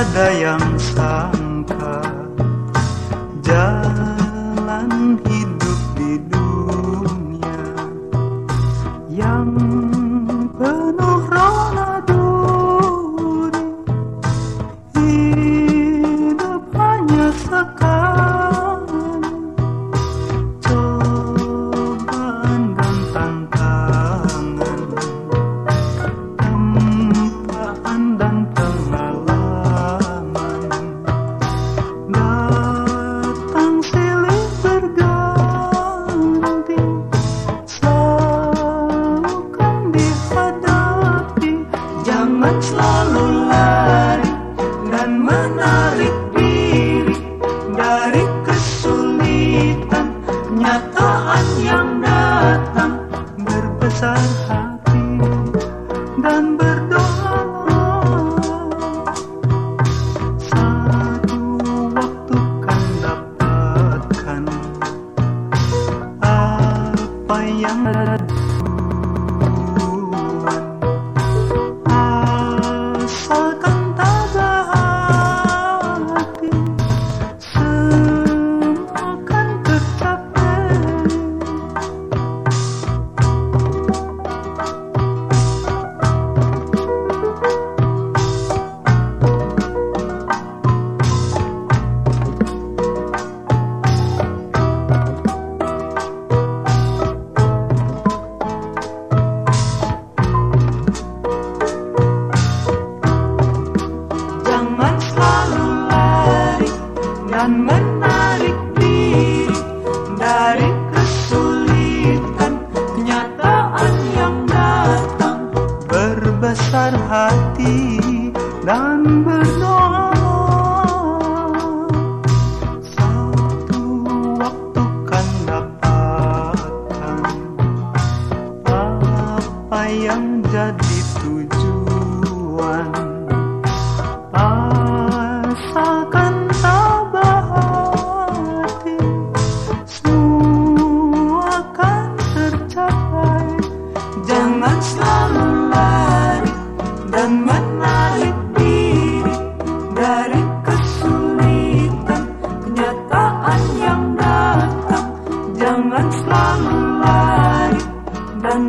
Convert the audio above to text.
ada yang selalu lari dan menarik diri dari kesulitan kenyataan yang datang berbesar hati dan berdoa. Satu waktu kan dapatkan apa yang menarik diri dari kesulitan kenyataan yang datang. Berbesar hati dan berdoa. Satu waktu kan dapatkan apa yang jadi tujuan Jangan selalu lari Dan